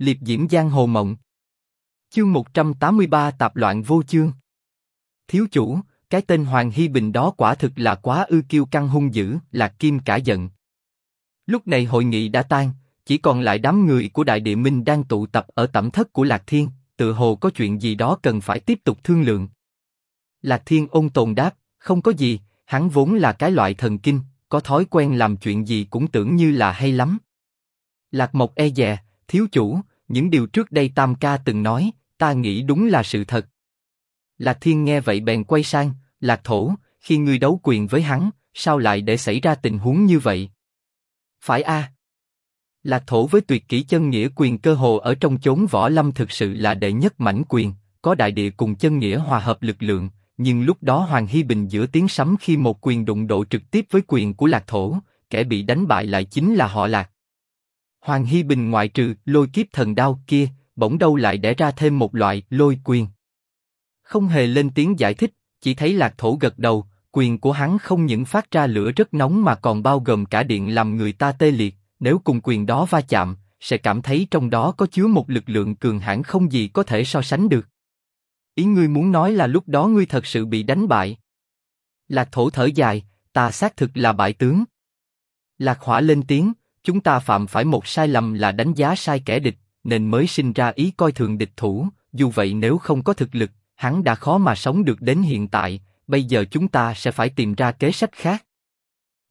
liệp diễm giang hồ mộng. Chương 183 tạp loạn vô chương. Thiếu chủ, cái tên Hoàng Hy Bình đó quả thực là quá ư kiêu căng hung dữ, Lạc Kim cả giận. Lúc này hội nghị đã tan, chỉ còn lại đám người của Đại Địa Minh đang tụ tập ở tẩm thất của Lạc Thiên, tự hồ có chuyện gì đó cần phải tiếp tục thương lượng. Lạc Thiên ôn tồn đáp, không có gì, hắn vốn là cái loại thần kinh, có thói quen làm chuyện gì cũng tưởng như là hay lắm. Lạc Mộc e dè, thiếu chủ, những điều trước đây Tam Ca từng nói, ta nghĩ đúng là sự thật. Lạc Thiên nghe vậy bèn quay sang, Lạc Thổ, khi ngươi đấu quyền với hắn, sao lại để xảy ra tình huống như vậy? Phải a? Lạc Thổ với tuyệt kỹ chân nghĩa quyền cơ hồ ở trong chốn võ lâm thực sự là đệ nhất mảnh quyền, có đại địa cùng chân nghĩa hòa hợp lực lượng, nhưng lúc đó Hoàng Hy Bình giữa tiếng sấm khi một quyền đụng độ trực tiếp với quyền của Lạc Thổ, kẻ bị đánh bại lại chính là họ Lạc. Hoàng Hy Bình ngoại trừ lôi kiếp thần đao kia, bỗng đâu lại đẻ ra thêm một loại lôi quyền. Không hề lên tiếng giải thích, chỉ thấy Lạc Thổ gật đầu, quyền của hắn không những phát ra lửa rất nóng mà còn bao gồm cả điện làm người ta tê liệt, nếu cùng quyền đó va chạm, sẽ cảm thấy trong đó có chứa một lực lượng cường hãn không gì có thể so sánh được. Ý ngươi muốn nói là lúc đó ngươi thật sự bị đánh bại. Lạc thổ thở dài, ta xác thực là bại tướng. Lạc hỏa lên tiếng, chúng ta phạm phải một sai lầm là đánh giá sai kẻ địch, nên mới sinh ra ý coi thường địch thủ. Dù vậy nếu không có thực lực, hắn đã khó mà sống được đến hiện tại. Bây giờ chúng ta sẽ phải tìm ra kế sách khác.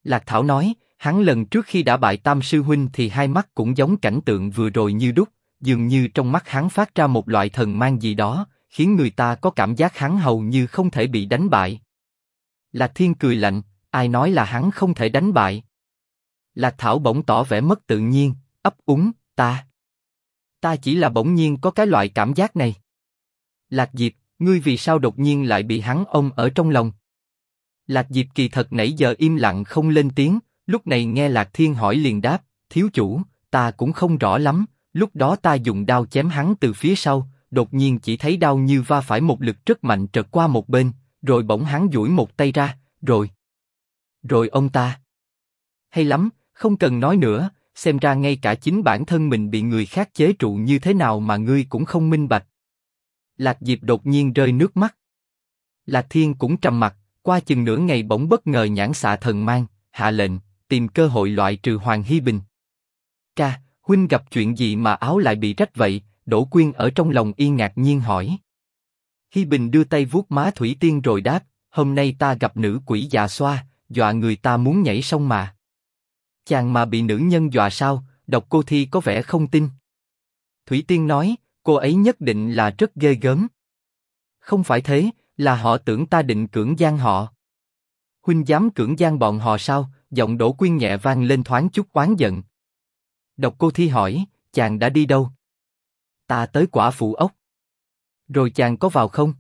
Lạc Thảo nói, hắn lần trước khi đã bại Tam sư huynh thì hai mắt cũng giống cảnh tượng vừa rồi như đúc, dường như trong mắt hắn phát ra một loại thần mang gì đó, khiến người ta có cảm giác hắn hầu như không thể bị đánh bại. Lạc Thiên cười lạnh, ai nói là hắn không thể đánh bại? Lạc Thảo bỗng tỏ vẻ mất tự nhiên, ấp úng, ta, ta chỉ là bỗng nhiên có cái loại cảm giác này. Lạc Diệp, ngươi vì sao đột nhiên lại bị hắn ôm ở trong lòng? Lạc Diệp kỳ thật nãy giờ im lặng không lên tiếng, lúc này nghe Lạc Thiên hỏi liền đáp, thiếu chủ, ta cũng không rõ lắm, lúc đó ta dùng đao chém hắn từ phía sau, đột nhiên chỉ thấy đau như va phải một lực rất mạnh trật qua một bên, rồi bỗng hắn duỗi một tay ra, rồi, rồi ông ta, hay lắm, không cần nói nữa, xem ra ngay cả chính bản thân mình bị người khác chế trụ như thế nào mà ngươi cũng không minh bạch. Lạc Diệp đột nhiên rơi nước mắt. Lạc Thiên cũng trầm mặt, qua chừng nửa ngày bỗng bất ngờ nhãn xạ thần mang, hạ lệnh, tìm cơ hội loại trừ Hoàng Hy Bình. Ca, huynh gặp chuyện gì mà áo lại bị rách vậy? Đỗ Quyên ở trong lòng yên ngạc nhiên hỏi. hy Bình đưa tay vuốt má Thủy Tiên rồi đáp, hôm nay ta gặp nữ quỷ già xoa, dọa người ta muốn nhảy sông mà. Chàng mà bị nữ nhân dọa sao? Độc Cô Thi có vẻ không tin. Thủy Tiên nói, cô ấy nhất định là rất ghê gớm. Không phải thế, là họ tưởng ta định cưỡng gian họ. Huynh dám cưỡng gian bọn họ sao? Giọng Đỗ Quyên nhẹ vang lên thoáng chút oán giận. Độc Cô Thi hỏi, chàng đã đi đâu? ta tới quả phụ ốc. Rồi chàng có vào không?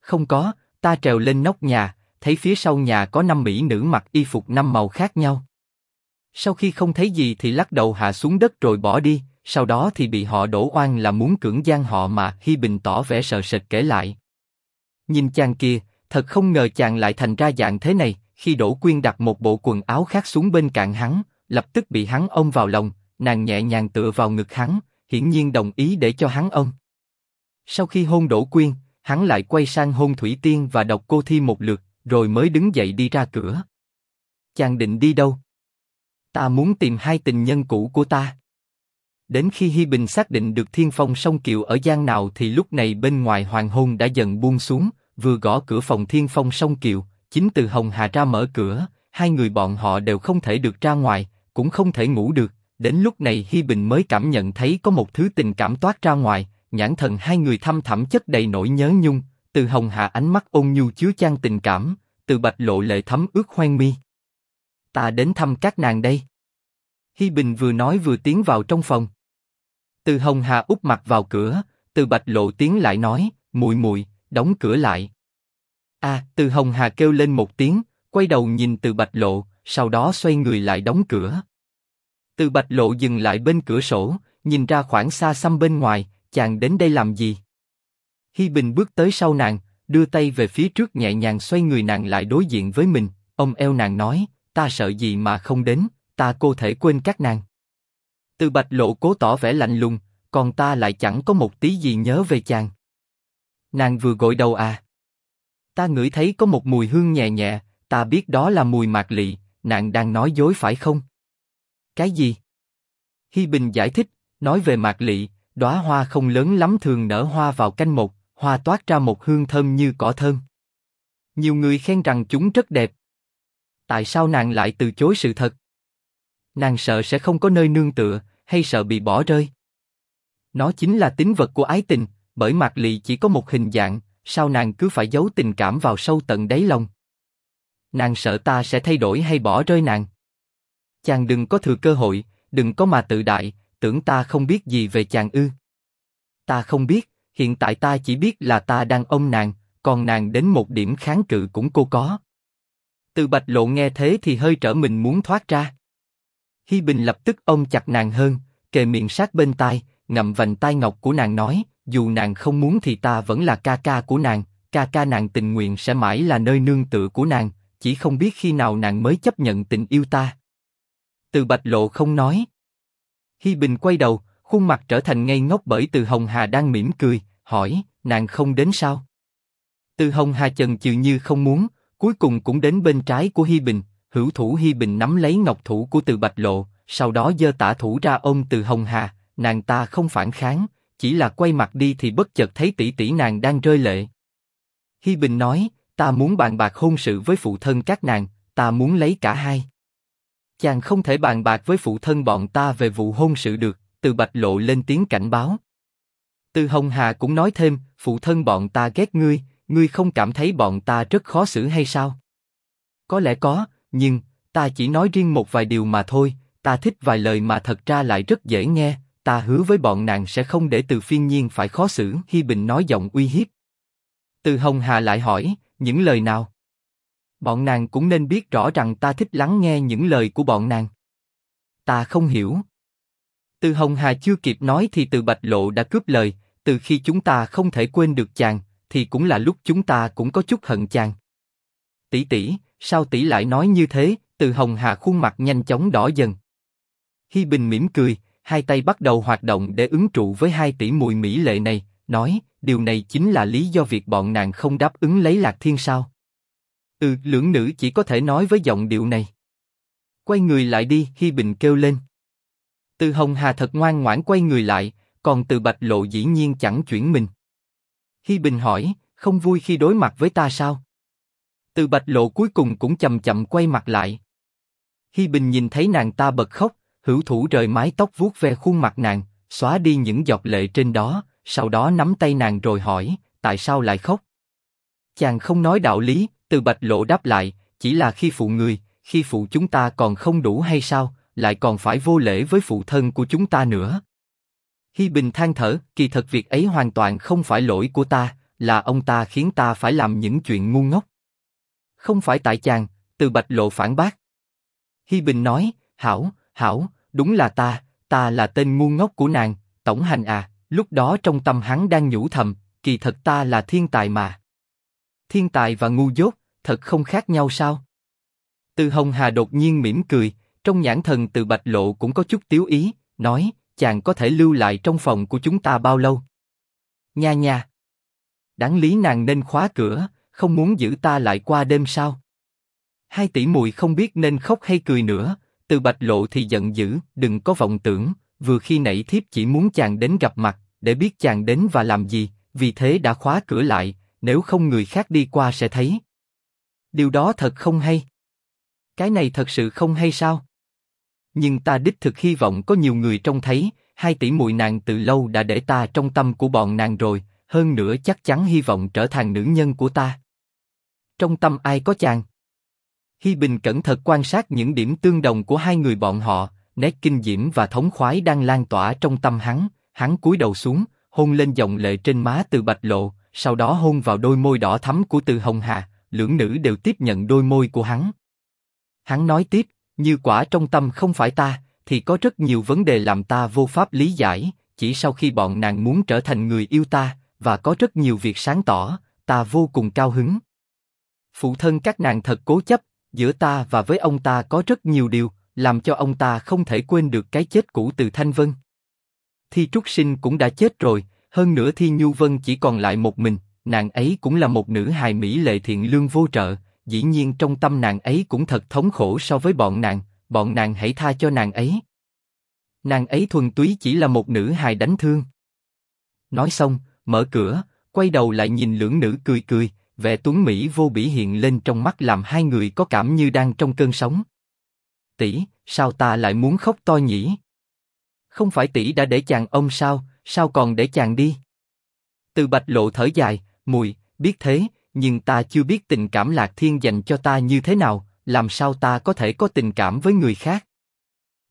Không có, ta trèo lên nóc nhà, thấy phía sau nhà có năm mỹ nữ mặc y phục năm màu khác nhau. Sau khi không thấy gì thì lắc đầu hạ xuống đất rồi bỏ đi, sau đó thì bị họ đổ oan là muốn cưỡng gian họ mà Hi Bình tỏ vẻ sợ sệt kể lại. Nhìn chàng kia, thật không ngờ chàng lại thành ra dạng thế này. Khi Đỗ Quyên đặt một bộ quần áo khác xuống bên cạnh hắn, lập tức bị hắn ôm vào lòng, nàng nhẹ nhàng tựa vào ngực hắn, hiển nhiên đồng ý để cho hắn ôm. Sau khi hôn Đỗ Quyên, hắn lại quay sang hôn Thủy Tiên và đọc cô thi một lượt, rồi mới đứng dậy đi ra cửa. Chàng định đi đâu? Ta muốn tìm hai tình nhân cũ của ta. Đến khi Hi Bình xác định được Thiên Phong Song Kiều ở gian nào thì lúc này bên ngoài hoàng hôn đã dần buông xuống, vừa gõ cửa phòng Thiên Phong Song Kiều, chính từ Hồng Hà ra mở cửa, hai người bọn họ đều không thể được ra ngoài, cũng không thể ngủ được, Đến lúc này Hi Bình mới cảm nhận thấy có một thứ tình cảm toát ra ngoài, nhãn thần hai người thâm thẳm chất đầy nỗi nhớ nhung, từ hồng Hà ánh mắt ôn nhu chứa chan tình cảm, từ bạch lộ lệ thấm ướt hoang mi. Ta đến thăm các nàng đây. Hi Bình vừa nói vừa tiến vào trong phòng. Từ hồng hà úp mặt vào cửa, từ bạch lộ tiến lại nói, muội muội, đóng cửa lại. A, à, từ hồng hà kêu lên một tiếng, quay đầu nhìn từ bạch lộ, sau đó xoay người lại đóng cửa. Từ Bạch Lộ dừng lại bên cửa sổ, nhìn ra khoảng xa xăm bên ngoài, chàng đến đây làm gì? Hi Bình bước tới sau nàng, đưa tay về phía trước nhẹ nhàng xoay người nàng lại đối diện với mình. Ông eo nàng nói, ta sợ gì mà không đến, ta cô thể quên các nàng. Từ Bạch Lộ cố tỏ vẻ lạnh lùng, còn ta lại chẳng có một tí gì nhớ về chàng. Nàng vừa gội đầu à? Ta ngửi thấy có một mùi hương nhẹ nhẹ, ta biết đó là mùi mạc lị, nàng đang nói dối phải không? Cái gì? Hi Bình giải thích, nói về mạc lị, đóa hoa không lớn lắm thường nở hoa vào canh một, hoa toát ra một hương thơm như cỏ thơm. Nhiều người khen rằng chúng rất đẹp. Tại sao nàng lại từ chối sự thật? Nàng sợ sẽ không có nơi nương tựa, hay sợ bị bỏ rơi? Nó chính là tính vật của ái tình, bởi mặt lì chỉ có một hình dạng, sao nàng cứ phải giấu tình cảm vào sâu tận đáy lòng? Nàng sợ ta sẽ thay đổi hay bỏ rơi nàng. Chàng đừng có thừa cơ hội, đừng có mà tự đại, tưởng ta không biết gì về chàng ư? Ta không biết, hiện tại ta chỉ biết là ta đang ôm nàng, còn nàng đến một điểm kháng cự cũng cô có. Từ bạch lộ nghe thế thì hơi trở mình muốn thoát ra. Hi Bình lập tức ôm chặt nàng hơn, kề miệng sát bên tai, ngậm vành tai ngọc của nàng nói, dù nàng không muốn thì ta vẫn là ca ca của nàng, ca ca nàng tình nguyện sẽ mãi là nơi nương tựa của nàng, chỉ không biết khi nào nàng mới chấp nhận tình yêu ta. Từ Bạch Lộ không nói. Hi Bình quay đầu, khuôn mặt trở thành ngây ngốc bởi Từ Hồng Hà đang mỉm cười, hỏi, nàng không đến sao? Từ Hồng Hà chần chừ như không muốn, cuối cùng cũng đến bên trái của Hi Bình, hữu thủ Hi Bình nắm lấy ngọc thủ của Từ Bạch Lộ, sau đó giơ tả thủ ra ôm Từ Hồng Hà, nàng ta không phản kháng, chỉ là quay mặt đi thì bất chợt thấy tỷ tỷ nàng đang rơi lệ. Hi Bình nói, ta muốn bàn bạc hôn sự với phụ thân các nàng, ta muốn lấy cả hai. Chàng không thể bàn bạc với phụ thân bọn ta về vụ hôn sự được, từ bạch lộ lên tiếng cảnh báo. Từ Hồng Hà cũng nói thêm, phụ thân bọn ta ghét ngươi, ngươi không cảm thấy bọn ta rất khó xử hay sao? Có lẽ có, nhưng ta chỉ nói riêng một vài điều mà thôi. Ta thích vài lời mà thật ra lại rất dễ nghe. Ta hứa với bọn nàng sẽ không để từ phiên nhiên phải khó xử. Hi Bình nói giọng uy hiếp. Từ Hồng Hà lại hỏi, những lời nào? Bọn nàng cũng nên biết rõ rằng ta thích lắng nghe những lời của bọn nàng. Ta không hiểu. Từ Hồng Hà chưa kịp nói thì từ Bạch Lộ đã cướp lời. Từ khi chúng ta không thể quên được chàng, thì cũng là lúc chúng ta cũng có chút hận chàng. Tỷ tỷ, sao tỷ lại nói như thế? Từ Hồng Hà khuôn mặt nhanh chóng đỏ dần. Hi Bình mỉm cười, hai tay bắt đầu hoạt động để ứng trụ với hai tỷ mùi mỹ lệ này, nói, điều này chính là lý do việc bọn nàng không đáp ứng lấy Lạc Thiên sao? Ừ, lưỡng nữ chỉ có thể nói với giọng điệu này. Quay người lại đi, Hi Bình kêu lên. Từ Hồng Hà thật ngoan ngoãn quay người lại, còn từ Bạch Lộ dĩ nhiên chẳng chuyển mình. Hi Bình hỏi, không vui khi đối mặt với ta sao? Từ Bạch Lộ cuối cùng cũng chậm chậm quay mặt lại. Hi Bình nhìn thấy nàng ta bật khóc, hữu thủ rời mái tóc vuốt ve khuôn mặt nàng, xóa đi những giọt lệ trên đó, sau đó nắm tay nàng rồi hỏi, tại sao lại khóc? Chàng không nói đạo lý, từ bạch lộ đáp lại, chỉ là khi phụ người, khi phụ chúng ta còn không đủ hay sao, lại còn phải vô lễ với phụ thân của chúng ta nữa. Hi Bình than thở, kỳ thật việc ấy hoàn toàn không phải lỗi của ta, là ông ta khiến ta phải làm những chuyện ngu ngốc. Không phải tại chàng, từ bạch lộ phản bác. Hi Bình nói, hảo, hảo, đúng là ta, ta là tên ngu ngốc của nàng, tổng hành à, lúc đó trong tâm hắn đang nhủ thầm, kỳ thật ta là thiên tài mà. Thiên tài và ngu dốt, thật không khác nhau sao? Từ Hồng Hà đột nhiên mỉm cười, trong nhãn thần từ Bạch Lộ cũng có chút tiếu ý, nói, chàng có thể lưu lại trong phòng của chúng ta bao lâu? Nha nha. Đáng lý nàng nên khóa cửa, không muốn giữ ta lại qua đêm sao? Hai tỷ mùi không biết nên khóc hay cười nữa, từ Bạch Lộ thì giận dữ, đừng có vọng tưởng, vừa khi nãy thiếp chỉ muốn chàng đến gặp mặt, để biết chàng đến và làm gì, vì thế đã khóa cửa lại, nếu không người khác đi qua sẽ thấy. Điều đó thật không hay. Cái này thật sự không hay sao? Nhưng ta đích thực hy vọng có nhiều người trông thấy, hai tỷ muội nàng từ lâu đã để ta trong tâm của bọn nàng rồi, hơn nữa chắc chắn hy vọng trở thành nữ nhân của ta. Trong tâm ai có chàng? Hi Bình cẩn thận quan sát những điểm tương đồng của hai người bọn họ, nét kinh diễm và thống khoái đang lan tỏa trong tâm hắn. Hắn cúi đầu xuống, hôn lên dòng lệ trên má Từ Bạch Lộ, sau đó hôn vào đôi môi đỏ thắm của Từ Hồng Hà. Lưỡng nữ đều tiếp nhận đôi môi của hắn. Hắn nói tiếp, như quả trong tâm không phải ta, thì có rất nhiều vấn đề làm ta vô pháp lý giải. Chỉ sau khi bọn nàng muốn trở thành người yêu ta, và có rất nhiều việc sáng tỏ, ta vô cùng cao hứng. Phụ thân các nàng thật cố chấp, giữa ta và với ông ta có rất nhiều điều, làm cho ông ta không thể quên được cái chết cũ từ Thanh Vân. Thi Trúc Sinh cũng đã chết rồi, hơn nữa Thi Nhu Vân chỉ còn lại một mình, nàng ấy cũng là một nữ hài mỹ lệ thiện lương vô trợ, dĩ nhiên trong tâm nàng ấy cũng thật thống khổ so với bọn nàng, bọn nàng hãy tha cho nàng ấy. Nàng ấy thuần túy chỉ là một nữ hài đánh thương. Nói xong, mở cửa, quay đầu lại nhìn lưỡng nữ cười cười, vẻ tuấn mỹ vô bỉ hiện lên trong mắt làm hai người có cảm như đang trong cơn sóng. Tỷ, sao ta lại muốn khóc to nhỉ? Không phải tỷ đã để chàng ông sao, sao còn để chàng đi? Từ bạch lộ thở dài, mùi, biết thế, nhưng ta chưa biết tình cảm lạc thiên dành cho ta như thế nào, làm sao ta có thể có tình cảm với người khác?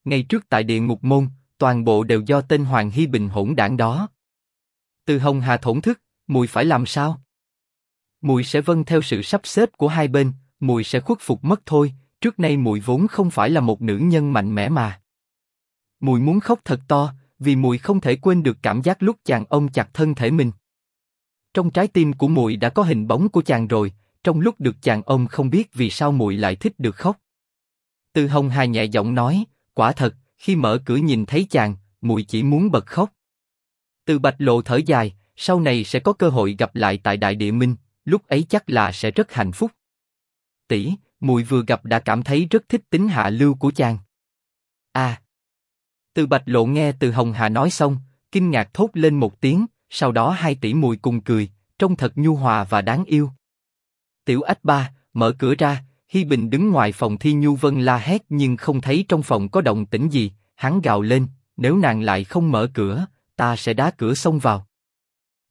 Ngay trước tại địa ngục môn, toàn bộ đều do tên Hoàng Hy Bình hỗn đảng đó. Từ Hồng Hà thổn thức, mùi phải làm sao? Mùi sẽ vâng theo sự sắp xếp của hai bên, mùi sẽ khuất phục mất thôi. Trước nay mùi vốn không phải là một nữ nhân mạnh mẽ mà. Mùi muốn khóc thật to, vì mùi không thể quên được cảm giác lúc chàng ông chặt thân thể mình. Trong trái tim của mùi đã có hình bóng của chàng rồi, trong lúc được chàng ôm không biết vì sao mùi lại thích được khóc. Từ Hồng Hà nhẹ giọng nói, quả thật, khi mở cửa nhìn thấy chàng, mùi chỉ muốn bật khóc. Từ Bạch Lộ thở dài, sau này sẽ có cơ hội gặp lại tại Đại Địa Minh, lúc ấy chắc là sẽ rất hạnh phúc. Tỷ, mùi vừa gặp đã cảm thấy rất thích tính hạ lưu của chàng. À. Từ Bạch Lộ nghe từ Hồng Hà nói xong, kinh ngạc thốt lên một tiếng, sau đó hai tỷ mùi cùng cười, trông thật nhu hòa và đáng yêu. Tiểu Ách Ba mở cửa ra, Hi Bình đứng ngoài phòng Thi Nhu Vân la hét nhưng không thấy trong phòng có động tĩnh gì, hắn gào lên, nếu nàng lại không mở cửa, ta sẽ đá cửa xông vào.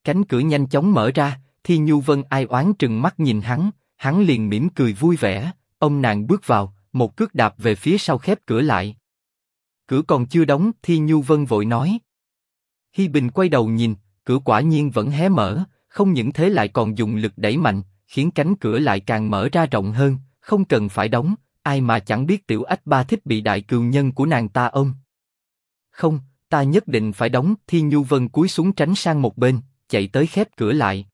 Cánh cửa nhanh chóng mở ra, Thi Nhu Vân ai oán trừng mắt nhìn hắn, hắn liền mỉm cười vui vẻ, ông nàng bước vào, một cước đạp về phía sau khép cửa lại. Cửa còn chưa đóng, Thi Nhu Vân vội nói. Hi Bình quay đầu nhìn, cửa quả nhiên vẫn hé mở, không những thế lại còn dùng lực đẩy mạnh, khiến cánh cửa lại càng mở ra rộng hơn, không cần phải đóng, ai mà chẳng biết tiểu ách ba thích bị đại cừu nhân của nàng ta ôm. Không, ta nhất định phải đóng. Thi Nhu Vân cúi xuống tránh sang một bên, chạy tới khép cửa lại.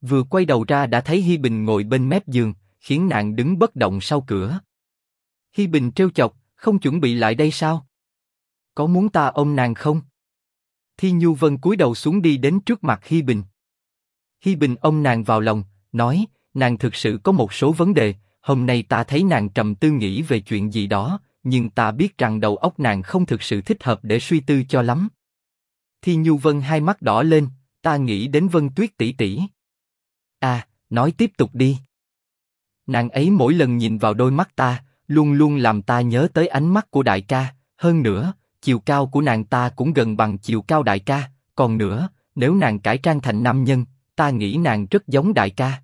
Vừa quay đầu ra đã thấy Hi Bình ngồi bên mép giường, khiến nàng đứng bất động sau cửa. Hi Bình trêu chọc, không chuẩn bị lại đây sao? Có muốn ta ôm nàng không? Thi Nhu Vân cúi đầu xuống đi đến trước mặt Hi Bình. Hi Bình ôm nàng vào lòng, nói, nàng thực sự có một số vấn đề. Hôm nay ta thấy nàng trầm tư nghĩ về chuyện gì đó, nhưng ta biết rằng đầu óc nàng không thực sự thích hợp để suy tư cho lắm. Thi Nhu Vân hai mắt đỏ lên, ta nghĩ đến Vân Tuyết tỷ tỷ. À, nói tiếp tục đi. Nàng ấy mỗi lần nhìn vào đôi mắt ta, luôn luôn làm ta nhớ tới ánh mắt của đại ca. Hơn nữa, chiều cao của nàng ta cũng gần bằng chiều cao đại ca. Còn nữa, nếu nàng cải trang thành nam nhân, ta nghĩ nàng rất giống đại ca.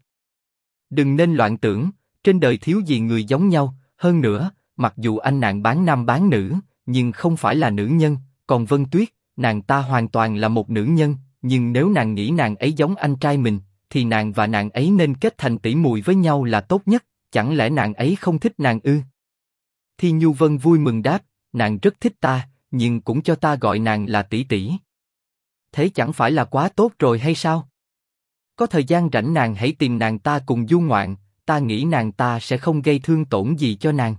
Đừng nên loạn tưởng, trên đời thiếu gì người giống nhau. Hơn nữa, mặc dù anh nàng bán nam bán nữ, nhưng không phải là nữ nhân. Còn Vân Tuyết, nàng ta hoàn toàn là một nữ nhân. Nhưng nếu nàng nghĩ nàng ấy giống anh trai mình, thì nàng và nàng ấy nên kết thành tỷ muội với nhau là tốt nhất, chẳng lẽ nàng ấy không thích nàng ư? Thi Nhu Vân vui mừng đáp, nàng rất thích ta, nhưng cũng cho ta gọi nàng là tỷ tỷ. Thế chẳng phải là quá tốt rồi hay sao? Có thời gian rảnh nàng hãy tìm nàng ta cùng du ngoạn, ta nghĩ nàng ta sẽ không gây thương tổn gì cho nàng.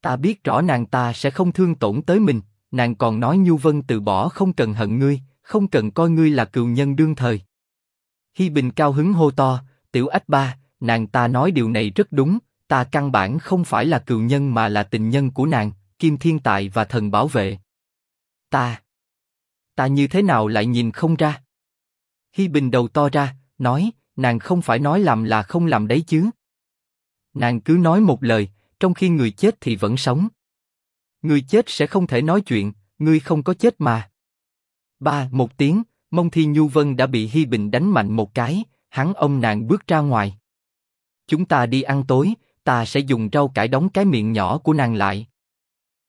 Ta biết rõ nàng ta sẽ không thương tổn tới mình, nàng còn nói Nhu Vân từ bỏ không cần hận ngươi, không cần coi ngươi là cừu nhân đương thời. Hi Bình cao hứng hô to, tiểu ách ba, nàng ta nói điều này rất đúng, ta căn bản không phải là cừu nhân mà là tình nhân của nàng, Kim Thiên Tại và thần bảo vệ. Ta, ta như thế nào lại nhìn không ra? Hi Bình đầu to ra, nói, nàng không phải nói làm là không làm đấy chứ. Nàng cứ nói một lời, trong khi người chết thì vẫn sống. Người chết sẽ không thể nói chuyện, ngươi không có chết mà. Ba, một tiếng, Mông Thi Nhu Vân đã bị Hi Bình đánh mạnh một cái, hắn ông nàng bước ra ngoài. Chúng ta đi ăn tối, ta sẽ dùng rau cải đóng cái miệng nhỏ của nàng lại.